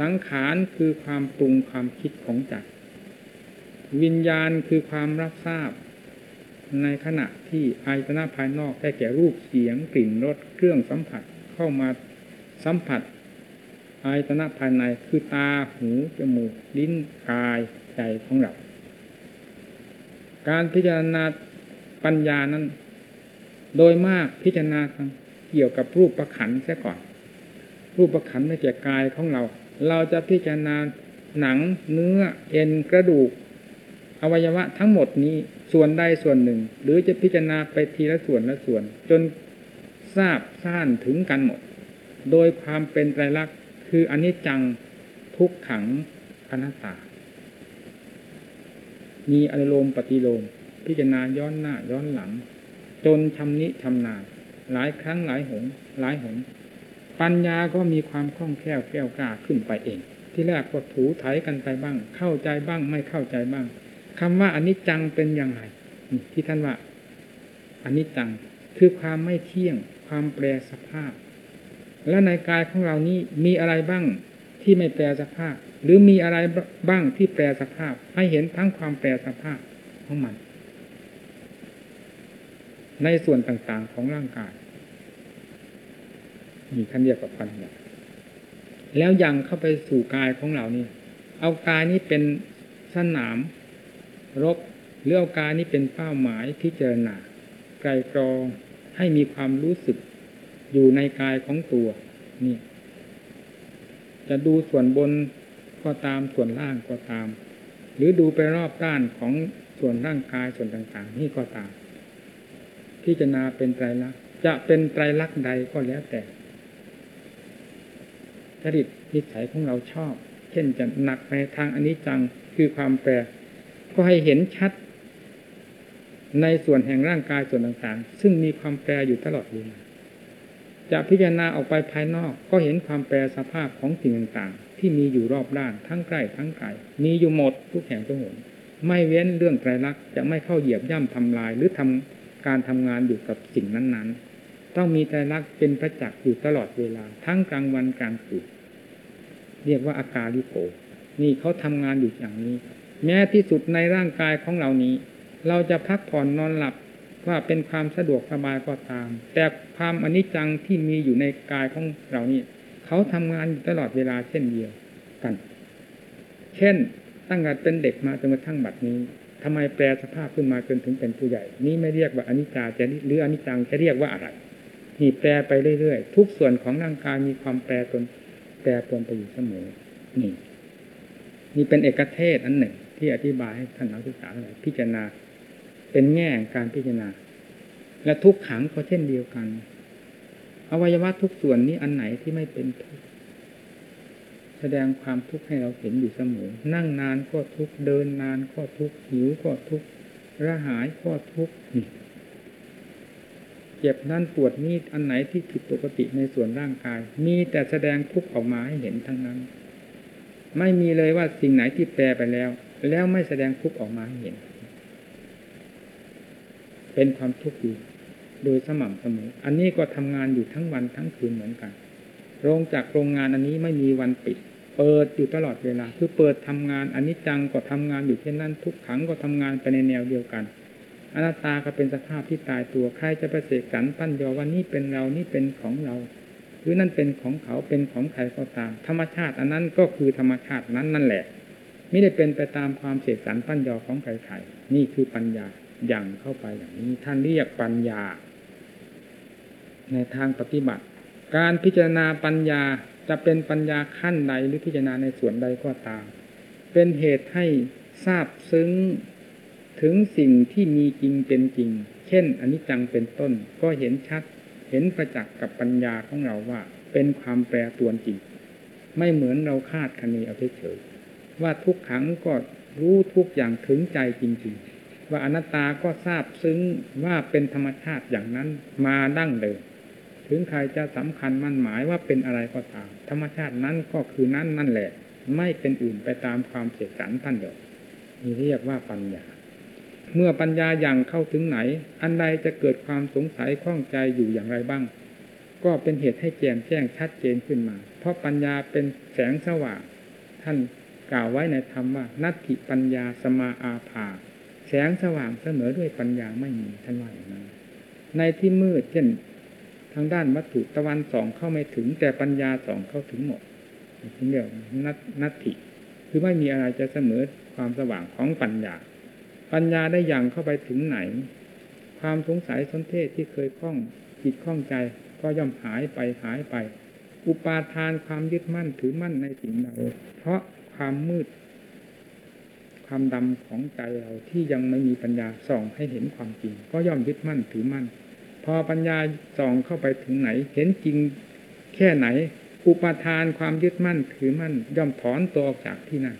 สังขารคือความปรุงความคิดของใจ วิญญาณคือความรับทราบ ในขณะที่อายตนะภายนอกได้แก่รูปเสียงกลิ่นรสเครื่องสัมผัสเข้ามาสัมผัสอายตนะภายในคือตาหูจมูกลิ้นกายใจของเรา การพิจารณาปัญญานั้น โดยมากพิจารณาเกี่ยวกับรูปประขันเสียก่อน รูปประขันไม่เกี่ยวกายของเรา เราจะพิจารณาหนังเนื้อเอ็นกระดูก อวัยวะทั้งหมดนี้ส่วนใดส่วนหนึ่ง หรือจะพิจารณาไปทีละส่วนละส่วน จนทราบซ่านถึงกันหมด โดยความเป็นไตรลักษณ์คืออนิจจังทุกขังอนัตตา มีอนุโลมปฏิโลม พิจารณาย้อนหน้าย้อนหลัง จนชำนิชำนาญหลายครั้งหลายหนหลายหน ปัญญาก็มีความคล่องแคล่วแก้วกล้าขึ้นไปเอง ที่แรกก็ถูถ่ายกันไปบ้าง เข้าใจบ้างไม่เข้าใจบ้าง คำว่าอนิจจังเป็นอย่างไรที่ท่านว่าอนิจจังคือความไม่เที่ยง ความแปรสภาพ และในกายของเรานี้มีอะไรบ้างที่ไม่แปรสภาพ หรือมีอะไรบ้างที่แปรสภาพ ให้เห็นทั้งความแปรสภาพของมัน ในส่วนต่างๆของร่างกายมีท่านเรียกว่าปัญญาแล้วยังเข้าไปสู่กายของเรานี่เอากายนี้เป็นสนาม รบหรืออากายนี้เป็นเป้าหมายพิจารณาไกลกรองให้มีความรู้สึกอยู่ในกายของตัวนี่ จะดูส่วนบนก็ตามส่วนล่างก็ตาม หรือดูไปรอบด้านของส่วนร่างกายส่วนต่างๆ นี่ก็ตาม พิจารณาเป็นไตรลักษณ์จะเป็นไตรลักษณ์ใดก็แล้วแต่จริตนิสัยของเราชอบ เช่นจะหนักในทางอนิจจังคือความแปร ก็ให้เห็นชัด ในส่วนแห่งร่างกายส่วนต่างๆ ซึ่งมีความแปรอยู่ตลอดเวลาจะพิจารณาออกไปภายนอกก็เห็นความแปรสภาพของสิ่งต่างๆ ที่มีอยู่รอบด้านทั้งใกล้ทั้งไกลมีอยู่หมดทุกแห่งทุกหนไม่เว้นเรื่องไตรลักษณ์จะไม่เข้าเหยียบย่ำทำลายหรือทำการทำงานอยู่กับสิ่งนั้นๆ ต้องมีไตรลักษณ์เป็นประจักษ์อยู่ตลอดเวลา ทั้งกลางวันกลางคืนเรียกว่าอาการลิโกนี่เขาทำงานอยู่อย่างนี้ แม้ที่สุดในร่างกายของเรานี้ เราจะพักผ่อนนอนหลับว่าเป็นความสะดวกสบายก็ตาม แต่ความอนิจจังที่มีอยู่ในกายของเรานี่เขาทำงานอยู่ตลอดเวลาเช่นเดียวกัน เช่นตั้งแต่เป็นเด็กมาจนกระทั่งบัดนี้ทำไมแปลสภาพขึ้นมาจนถึงเป็นผู้ใหญ่ นี่ไม่เรียกว่าอนิจจาจะหรืออนิจจังจะเรียกว่าอะไรนี่แปลไปเรื่อยๆทุกส่วนของร่างกายมีความแปรตนแปรปรวนไปอยู่เสมอนี่นี่เป็นเอกเทศอันหนึ่ง ที่อธิบายให้ท่านนักศึกษาพิจารณา เป็นแง่การพิจารณา และทุกขังก็เช่นเดียวกัน อวัยวะทุกส่วนนี้อันไหนที่ไม่เป็นทุกแสดงความทุกข์ให้เราเห็นอยู่เสมอ นั่งนานก็ทุกข์เดินนานก็ทุกข์หิวก็ทุกข์ระหายก็ทุกข์เจ็บนั่นปวดนี่อันไหนที่ผิดปกติในส่วนร่างกาย มีแต่แสดงทุกข์ออกมาให้เห็นทั้งนั้น ไม่มีเลยว่าสิ่งไหนที่แปลไปแล้ว แล้วไม่แสดงทุกข์ออกมาให้เห็น เป็นความทุกข์อยู่โดยสม่ำเสมอ อันนี้ก็ทำงานอยู่ทั้งวันทั้งคืนเหมือนกัน โรงจากโรงงานอันนี้ไม่มีวันปิด เปิดอยู่ตลอดเวลา คือเปิดทำงานอันนี้จังก็ทำงานอยู่เช่นนั้น ทุกขังก็ทำงานไปในแนวเดียวกันอนัตตาก็เป็นสภาพที่ตายตัวใครจะไปเสกสรรปั้นยอว่านี่เป็นเรานี่เป็นของเรา หรือนั่นเป็นของเขาเป็นของใครก็ตาม ธรรมชาติอันนั้นก็คือธรรมชาตินั้นนั่นแหละ ไม่ได้เป็นไปตามความเสกสรรปั้นยอของใครๆนี่คือปัญญาอย่างเข้าไปอย่างนี้ ท่านเรียกปัญญา ในทางปฏิบัติ การพิจารณาปัญญาจะเป็นปัญญาขั้นใดหรือพิจารณาในส่วนใดก็ตาม เป็นเหตุให้ทราบซึ้งถึงสิ่งที่มีจริงเป็นจริง เช่นอนิจจังเป็นต้นก็เห็นชัด เห็นประจักษ์กับปัญญาของเราว่า เป็นความแปรปรวนจริง ไม่เหมือนเราคาดคะเนเอาเฉยๆ ว่าทุกขังก็รู้ทุกอย่างถึงใจจริงๆ ว่าอนัตตาก็ทราบซึ้งว่าเป็นธรรมชาติอย่างนั้นมาดั้งเดิมถึงใครจะสำคัญมั่นหมายว่าเป็นอะไรก็ตาม ธรรมชาตินั้นก็คือนั้นนั่นแหละ ไม่เป็นอื่นไปตามความเสกสรรท่านเดียวนี่เรียกว่าปัญญา เมื่อปัญญาอย่างเข้าถึงไหน อันใดจะเกิดความสงสัยข้องใจอยู่อย่างไรบ้าง ก็เป็นเหตุให้แจ่มแจ้งชัดเจนขึ้นมา เพราะปัญญาเป็นแสงสว่างท่าน กล่าวไว้ในธรรมว่า นัตถิปัญญาสมาอาภา แสงสว่างเสมอด้วยปัญญาไม่มีท่านว่าอย่างนั้นในที่มืดเช่นทางด้านวัตถุตะวันสองเข้าไม่ถึง แต่ปัญญาสองเข้าถึงหมดถึงเรียกนัตนัตถิคือไม่มีอะไรจะเสมอความสว่างของปัญญา ปัญญาได้อย่างเข้าไปถึงไหน ความสงสัยสนเทศที่เคยคล้องจิตคล้องใจก็ย่อมหายไปหายไป อุปาทานความยึดมั่นถือมั่นในสิ่งใดเพราะ ความมืด ความดำของใจเราที่ยังไม่มีปัญญาส่องให้เห็นความจริง ก็ย่อมยึดมั่นถือมั่น พอปัญญาส่องเข้าไปถึงไหน เห็นจริงแค่ไหนอุปทานความยึดมั่นถือมั่น ย่อมถอนตัวออกจากที่นั่น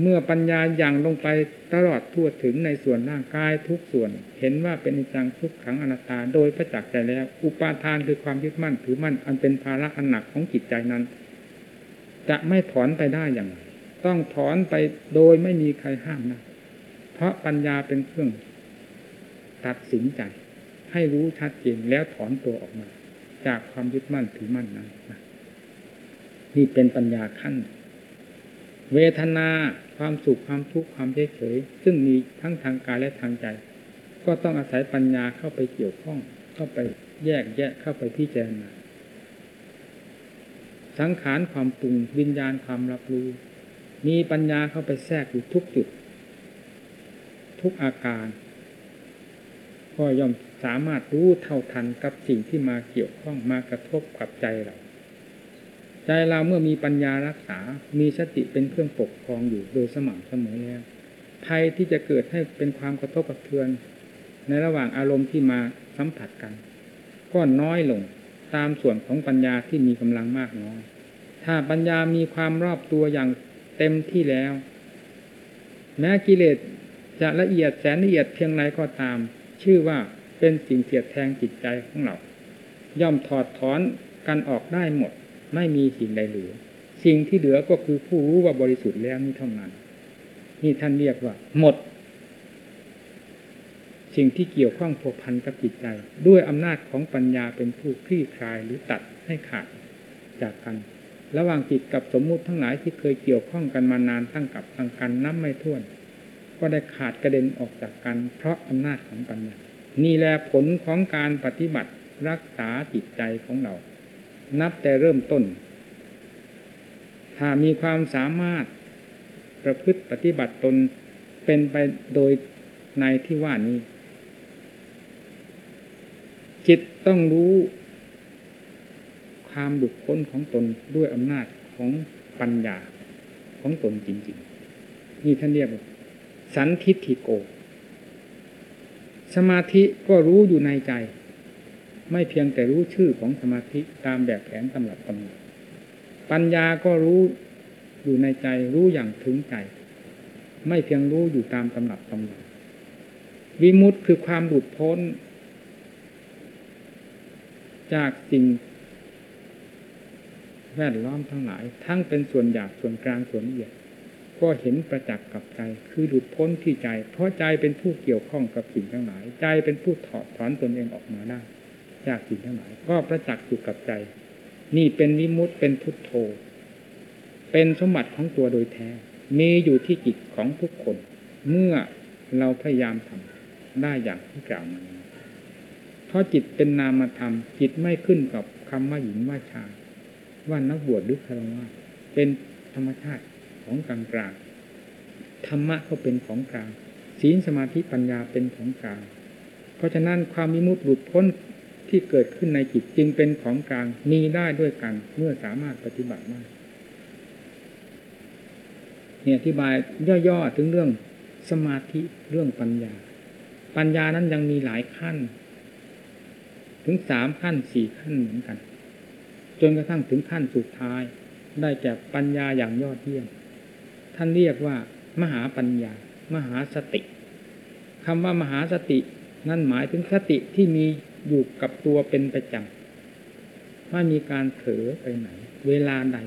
เมื่อปัญญาอย่างลงไปตลอดทั่วถึงในส่วนร่างกายทุกส่วน เห็นว่าเป็นอิจังทุกขังอนัตตาโดยประจักษ์ใจแล้ว อุปาทานคือความยึดมั่นถือมั่น อันเป็นภาระอันหนักของจิตใจนั้น จะไม่ถอนไปได้อย่างไร ต้องถอนไปโดยไม่มีใครห้ามนะ เพราะปัญญาเป็นเครื่องตัดสินใจ ให้รู้ชัดเจนแล้วถอนตัวออกมา จากความยึดมั่นถือมั่นนั้นนี่เป็นปัญญาขั้น เวทนาความสุขความทุกข์ความเฉยเฉยซึ่งมีทั้งทางกายและทางใจ ก็ต้องอาศัยปัญญาเข้าไปเกี่ยวข้อง เข้าไปแยกแยะเข้าไปพิจารณาสังขารความปรุงวิญญาณความรับรู้ มีปัญญาเข้าไปแทรกอยู่ทุกจุด ทุกอาการ ก็ย่อมสามารถรู้เท่าทันกับสิ่งที่มาเกี่ยวข้องมากระทบกับใจเรา ใจเราเมื่อมีปัญญารักษา มีสติเป็นเครื่องปกครองอยู่โดยสม่ำเสมอแล้วภัยที่จะเกิดให้เป็นความกระทบกระเทือน ในระหว่างอารมณ์ที่มาสัมผัสกัน ก็น้อยลงตามส่วนของปัญญาที่มีกำลังมากน้อย ถ้าปัญญามีความรอบตัวอย่าง เต็มที่แล้ว แม้กิเลสจะละเอียดแสนละเอียดเพียงไรก็ตาม ชื่อว่าเป็นสิ่งเสียดแทงจิตใจของเรา ย่อมถอดถอนกันออกได้หมด ไม่มีสิ่งใดเหลือ สิ่งที่เหลือก็คือผู้รู้ว่าบริสุทธิ์แล้วนี่เท่านั้น นี่ท่านเรียกว่า หมด สิ่งที่เกี่ยวข้องผัวพันกับจิตใจ ด้วยอำนาจของปัญญาเป็นผู้คลี่คลายหรือตัดให้ขาดจากกัน ระหว่างจิตกับสมมุติทั้งหลายที่เคยเกี่ยวข้องกันมานานตั้งกับตั้งกันนับไม่ถ้วน ก็ได้ขาดกระเด็นออกจากกัน เพราะอำนาจของปัญญานี่แหละผลของการปฏิบัติรักษาจิตใจของเรา นับแต่เริ่มต้น ถ้ามีความสามารถประพฤติปฏิบัติตนเป็นไปโดยในที่ว่านี้จิตต้องรู้ามบุคคลของตนด้วยอำนาจของปัญญาของตนจริง ๆ นี่ท่านเรียกว่าสันทิฏฐิโก สมาธิก็รู้อยู่ในใจ ไม่เพียงแต่รู้ชื่อของสมาธิตามแบบแผนตำรับตำราปัญญาก็รู้อยู่ในใจรู้อย่างถึงใจ ไม่เพียงรู้อยู่ตามตำหนับตำราวิมุตต์คือความหลุดพ้น จากสิ่ง แวดล้อมทั้งหลาย ทั้งเป็นส่วนหยาบส่วนกลางส่วนละเอียด ก็เห็นประจักษ์กับใจ คือหลุดพ้นที่ใจ เพราะใจเป็นผู้เกี่ยวข้องกับสิ่งทั้งหลาย ใจเป็นผู้ถอดถอนตนเองออกมาได้จากสิ่งทั้งหลาย ก็ประจักษ์อยู่กับใจ นี่เป็นวิมุตเป็นพุทโธ เป็นสมบัติของตัวโดยแท้ มีอยู่ที่จิตของทุกคน เมื่อเราพยายามทำได้อย่างที่กล่าวมาเพราะจิตเป็นนามธรรม จิตไม่ขึ้นกับคำว่าหญิงว่าชาย ว่านักบวชหรือคารวะเป็นธรรมชาติของกลางกลางธรรมะก็เป็นของกลางศีลสมาธิปัญญาเป็นของกลาง เพราะฉะนั้นความมิมุติหลุดพ้นที่เกิดขึ้นในจิตจึงเป็นของกลางมีได้ด้วยกันเมื่อสามารถปฏิบัติได้เนี่ยอธิบายย่อๆถึงเรื่องสมาธิเรื่องปัญญา ปัญญานั้นยังมีหลายขั้น ถึงสามขั้นสี่ขั้นเหมือนกัน จนกระทั่งถึงขั้นสุดท้าย ได้แก่ปัญญาอย่างยอดเยี่ยม ท่านเรียกว่า มหาปัญญา มหาสติคำว่ามหาสตินั่นหมายถึงสติที่มีอยู่กับตัวเป็นประจำไม่มีการเผลอไปไหน เวลาใด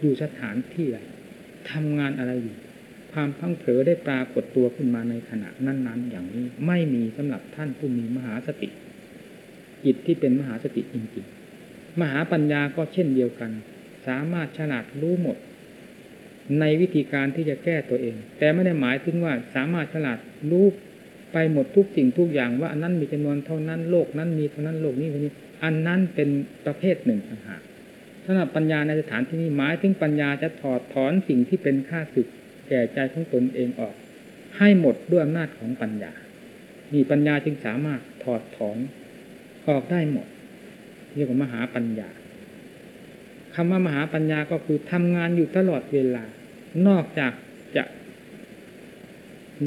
อยู่สถานที่ใดทำงานอะไรอยู่ความพังเผลอได้ปรากฏตัวขึ้นมาในขณะนั้น ๆ อย่างนี้ไม่มีสำหรับท่านผู้มีมหาสติจิตที่เป็นมหาสติจริงๆ มหาปัญญาก็เช่นเดียวกัน สามารถฉลาดรู้หมด ในวิธีการที่จะแก้ตัวเอง แต่ไม่ได้หมายถึงว่าสามารถฉลาดรู้ไปหมดทุกสิ่งทุกอย่างว่าอันนั้นมีจำนวนเท่านั้นโลกนั้นมีเท่านั้นโลกนี้เท่านี้ อันนั้นเป็นประเภทหนึ่งต่างหากสำหรับปัญญาในสถานที่นี้หมายถึงปัญญาจะถอดถอนสิ่งที่เป็นค่าศึกแก่ใจของตนเองออก ให้หมดด้วยอำนาจของปัญญา มีปัญญาจึงสามารถถอดถอนออกได้หมด เรียกว่ามหาปัญญาคำว่ามหาปัญญาก็คือทำงานอยู่ตลอดเวลา นอกจากจะ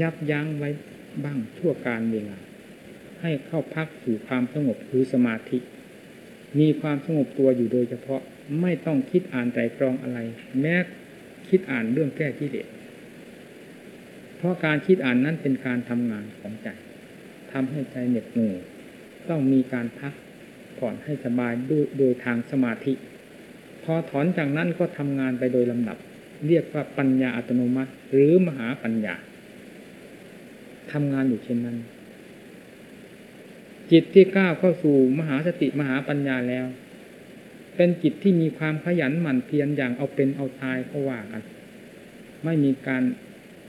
ยับยั้งไว้บ้างชั่วการเวลา ให้เข้าพักสู่ความสงบคือสมาธิ มีความสงบตัวอยู่โดยเฉพาะไม่ต้องคิดอ่านใจกรองอะไร แม้คิดอ่านเรื่องแก้ที่เด็ดเพราะการคิดอ่านนั้นเป็นการทำงานของใจทำให้ใจเหน็ดเหนื่อยต้องมีการพัก ผ่อนให้สบายด้วยโดยทางสมาธิ พอถอนจากนั้นก็ทำงานไปโดยลำดับ เรียกว่าปัญญาอัตโนมัติ หรือมหาปัญญาทำงานอยู่เช่นนั้น จิตที่ก้าวเข้าสู่มหาสติมหาปัญญาแล้ว เป็นจิตที่มีความขยันหมั่นเพียรอย่างเอาเป็นเอาตายก็ว่ากัน ไม่มีการ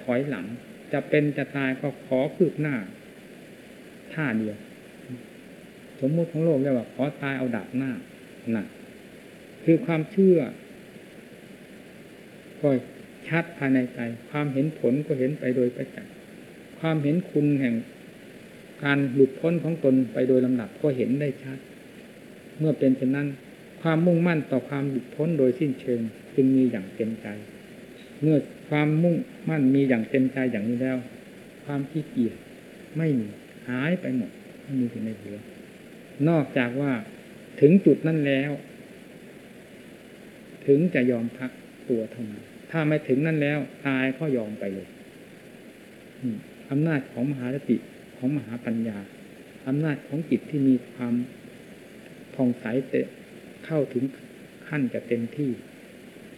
ถอยหลัง จะเป็นจะตายก็ขอคืบหน้าท่าเดียว สมมุติของโลกเรียกว่าขอตายเอาดับหน้าน่ะ คือความเชื่อก็ชัดภายในใจ ความเห็นผลก็เห็นไปโดยประจักษ์ความเห็นคุณแห่งการหลุดพ้นของตนไปโดยลำดับก็เห็นได้ชัด เมื่อเป็นเช่นนั้น ความมุ่งมั่นต่อความหลุดพ้นโดยสิ้นเชิงจึงมีอย่างเต็มใจ เมื่อความมุ่งมั่นมีอย่างเต็มใจอย่างนี้แล้ว ความขี้เกียจไม่มีหายไปหมดไม่มีอยู่ในหัว นอกจากว่าถึงจุดนั้นแล้ว ถึงจะยอมพักตัวเท่านั้นถ้าไม่ถึงนั่นแล้ว ตายก็ยอมไปเลยอำนาจของมหาสติของมหาปัญญาอำนาจของจิตที่มีความผ่องใสเตะเข้าถึงขั้นจะเต็มที่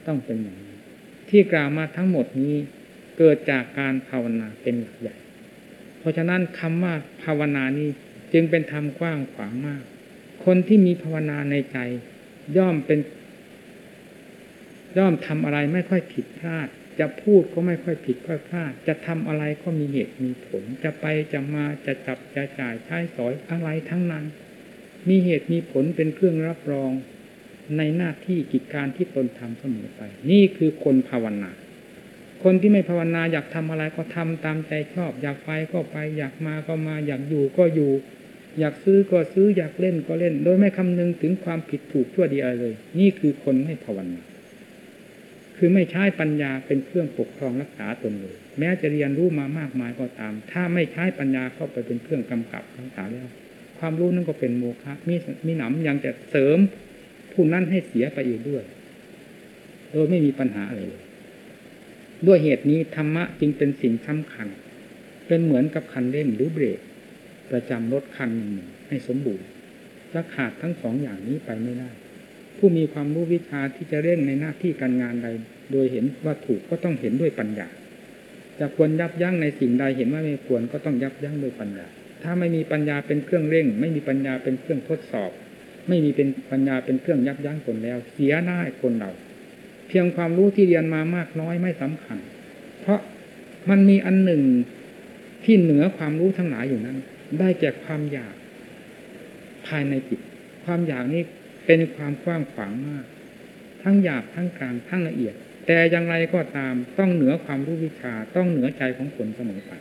ต้องเป็นอย่างนี้ที่กล่าวมาทั้งหมดนี้เกิดจากการภาวนาเป็นหลักใหญ่ เพราะฉะนั้นคำว่าภาวนานี้ จึงเป็นธรรมกว้างขวางมาก คนที่มีภาวนาในใจ ย่อมเป็น ย่อมทำอะไรไม่ค่อยผิดพลาด จะพูดก็ไม่ค่อยผิดค่อยพลาด จะทำอะไรก็มีเหตุมีผล จะไปจะมาจะจับจะจ่ายใช้สอยอะไรทั้งนั้น มีเหตุมีผลเป็นเครื่องรับรองในหน้าที่กิจการที่ตนทำเสมอไป นี่คือคนภาวนา คนที่ไม่ภาวนาอยากทำอะไรก็ทำตามใจชอบ อยากไปก็ไป อยากมาก็มา อยากอยู่ก็อยู่ อยากซื้อก็ซื้ออยากเล่นก็เล่น โดยไม่คำนึงถึงความผิดถูกชั่วดีอะไรเลย นี่คือคนไม่ภาวนาคือไม่ใช้ปัญญาเป็นเครื่องปกครองรักษาตนเลย แม้จะเรียนรู้มามากมายก็ตาม ถ้าไม่ใช้ปัญญาเข้าไปเป็นเครื่องกำกับรักษาแล้ว ความรู้นั้นก็เป็นโมฆะมีมีหนำยังจะเสริมผู้นั้นให้เสียไปอีกด้วย โดยไม่มีปัญหาอะไรเลยด้วยเหตุนี้ธรรมะจึงเป็นสิ่งสำคัญ เป็นเหมือนกับคันเร่งหรือเบรก ประจำรถคันหนึ่งให้สมบูรณ์และขาดทั้งสองอย่างนี้ไปไม่ได้ ผู้มีความรู้วิชาที่จะเร่งในหน้าที่การงานใด โดยเห็นว่าถูกก็ต้องเห็นด้วยปัญญาจะควรยับยั้งในสิ่งใดเห็นว่าไม่ควรก็ต้องยับยั้งด้วยปัญญา ถ้าไม่มีปัญญาเป็นเครื่องเร่ง ไม่มีปัญญาเป็นเครื่องทดสอบ ไม่มีเป็นปัญญาเป็นเครื่องยับยั้งคนแล้ว เสียหน้าคนเรา เพียงความรู้ที่เรียนมามากน้อยไม่สำคัญ เพราะมันมีอันหนึ่งที่เหนือความรู้ทั้งหลายอยู่นั้น ได้แก่ความอยากภายในจิต ความอยากนี้เป็นความกว้างขวางมาก ทั้งหยาบทั้งกลางทั้งละเอียด แต่อย่างไรก็ตามต้องเหนือความรู้วิชาต้องเหนือใจของคนเสมอไป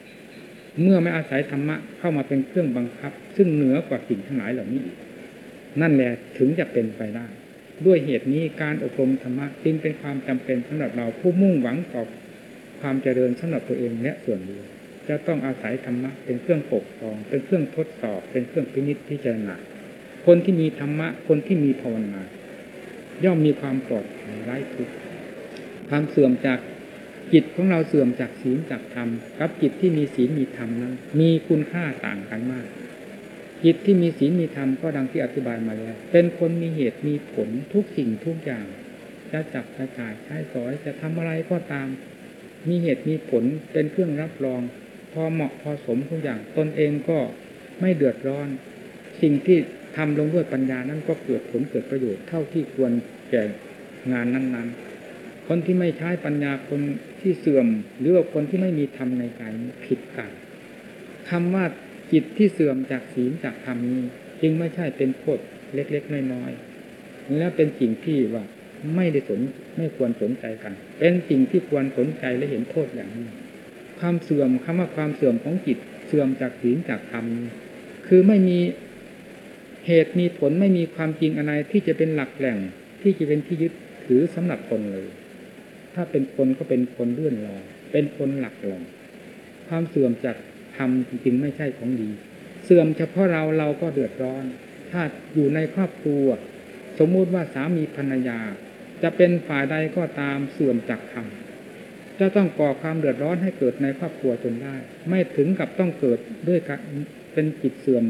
เมื่อไม่อาศัยธรรมะเข้ามาเป็นเครื่องบังคับ ซึ่งเหนือกว่าสิ่งทั้งหลายเหล่านี้อีกนั่นแหละถึงจะเป็นไปได้ ด้วยเหตุนี้การอบรมธรรมะจึงเป็นความจำเป็นสำหรับเราผู้มุ่งหวังต่อความเจริญสำหรับตัวเองและส่วนรวม จะต้องอาศัยธรรมะเป็นเครื่องปกครอง เป็นเครื่องทดสอบ เป็นเครื่องพินิจพิจารณาคนที่มีธรรมะ คนที่มีภาวนาย่อมมีความปลอดภัยไร้ทุกข์ความเสื่อมจากจิตของเราเสื่อมจากศีลจากธรรมกับจิตที่มีศีลมีธรรมนั้นมีคุณค่าต่างกันมาก จิตที่มีศีลมีธรรมก็ดังที่อธิบายมาแล้ว เป็นคนมีเหตุมีผลทุกสิ่งทุกอย่าง จะจับจะจ่ายใช้สอยจะทำอะไรก็ตาม มีเหตุมีผลเป็นเครื่องรับรอง พอเหมาะพอสมทุกอย่างตนเองก็ไม่เดือดร้อน สิ่งที่ทำลงด้วยปัญญานั้นก็เกิดผลเกิดประโยชน์เท่าที่ควรแก่งานนั้น ๆ คนที่ไม่ใช้ปัญญาคนที่เสื่อม หรือว่าคนที่ไม่มีธรรมในกายผิดกันคำว่าจิตที่เสื่อมจากศีลจากธรรมนี้ จึงไม่ใช่เป็นโทษเล็กๆน้อยๆและเป็นสิ่งที่ว่าไม่ได้สนไม่ควรสนใจกัน เป็นสิ่งที่ควรสนใจและเห็นโทษอย่างนี้ ความเสื่อมคำว่าความเสื่อมของจิตเสื่อมจากศีลจากธรรมคือไม่มีเหตุมีผลไม่มีความจริงอะไรที่จะเป็นหลักแหล่งที่จะเป็นที่ยึดถือสำหรับคนเลย ถ้าเป็นคนก็เป็นคนเลื่อนลอยเป็นคนหลักหลงความเสื่อมจากธรรมจริงๆไม่ใช่ของดี เสื่อมเฉพาะเราเราก็เดือดร้อน ถ้าอยู่ในครอบครัว สมมุติว่าสามีภรรยา จะเป็นฝ่ายใดก็ตามเสื่อมจากธรรม จะต้องก่อความเดือดร้อนให้เกิดในครอบครัวจนได้ ไม่ถึงกับต้องเกิดด้วยกันเป็นจิตเสื่อม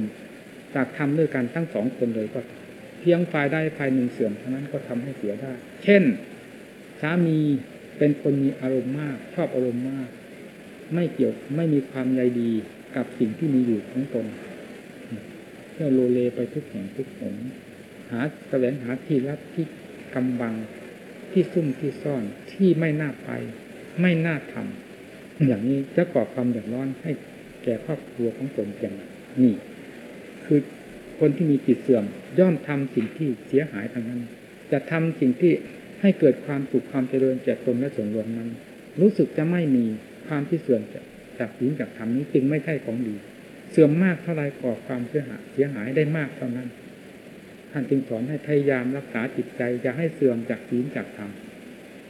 จากทำด้วยกันทั้งสองคนเลยก็เพียงฝ่ายใดฝ่ายหนึ่งเสื่อมเท่านั้นก็ทำให้เสียได้ เช่น สามีเป็นคนมีอารมณ์มาก ชอบอารมณ์มาก ไม่เกี่ยวไม่มีความใยดีกับสิ่งที่มีอยู่ของตนเที่ยวโลเลไปทุกแห่งทุกหนหาแสวงหาที่รับที่กำบังที่ซุ่มที่ซ่อนที่ไม่น่าไป ไม่น่าทำอย่างนี้จะก่อความเดือดร้อนให้แก่ครอบครัวของตนเพียงนี่ คือคนที่มีจิตเสื่อม ย่อมทำสิ่งที่เสียหายทางนั้น จะทำสิ่งที่ให้เกิดความสุขความเจริญแก่ตนและส่วนรวมนั้น รู้สึกจะไม่มีความที่เสื่อมจากจากศีลจากธรรมนี้จึงไม่ใช่ของดี เสื่อมมากเท่าไรก่อความเสียหายเสียหายได้มากเท่านั้นท่านจึงสอนให้พยายามรักษาจิตใจอย่าให้เสื่อมจากศีลจากธรรม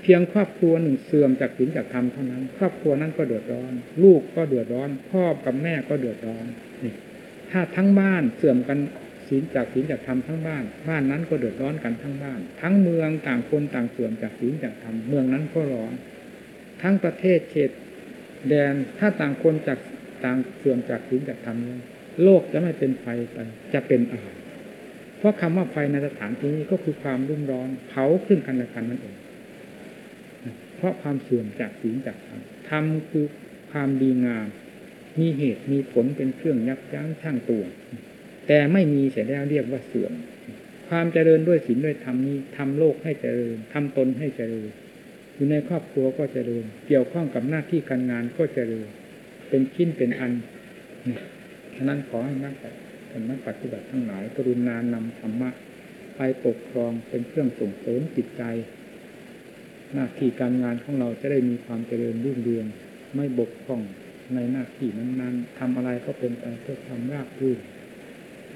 เพียงครอบครัวหนึ่งเสื่อมจากศีลจากธรรมเท่านั้น ครอบครัวนั้นก็เดือดร้อน ลูกก็เดือดร้อน พ่อกับแม่ก็เดือดร้อนนี่ถ้าทั้งบ้านเสื่อมกันศีลจากศีลจากธรรมทั้งบ้าน บ้านนั้นก็เดือดร้อนกันทั้งบ้าน ทั้งเมืองต่างคนต่างเสื่อมจากศีลจากธรรมเมืองนั้นก็ร้อน ทั้งประเทศเขตแดนถ้าต่างคนจากต่างเสื่อมจากศีลจากธรรมโลกจะไม่เป็นไฟไปจะเป็นอะไรเพราะคำว่าไฟในสถานที่นี้ก็คือความรุ่มร้อนเผาขึ้นกันและกันนั่นเอง เพราะความเสื่อมจากศีลจากธรรมธรรมคือความดีงาม มีเหตุมีผลเป็นเครื่องยับยั้งชั่งตัว แต่ไม่มีเสียแล้วเรียกว่าเสื่อม ความเจริญด้วยศีลด้วยธรรมนี้ทำโลกให้เจริญทำตนให้เจริญ อยู่ในครอบครัวก็เจริญ เกี่ยวข้องกับหน้าที่การงานก็เจริญ เป็นชิ้นเป็นอันฉะนั้นขอให้นักนักปฏิบัติทั้งหลายกรุณานำธรรมะไปปกครองเป็นเครื่องส่งเสริมจิตใจ หน้าที่การงานของเราจะได้มีความเจริญรุ่งเรือง ไม่บกพร่องในหน้าที่นั้นๆทำอะไรก็เป็นไปเพื่อความราบรื่น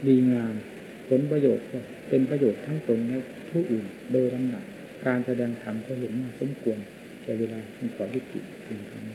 ดีงามผลประโยชน์ก็เป็นประโยชน์ทั้งตนและผู้อื่นโดยลำดับการแสดงธรรมก็เห็นว่าสมควรแก่เวลาขอวิจิตรเท่านี้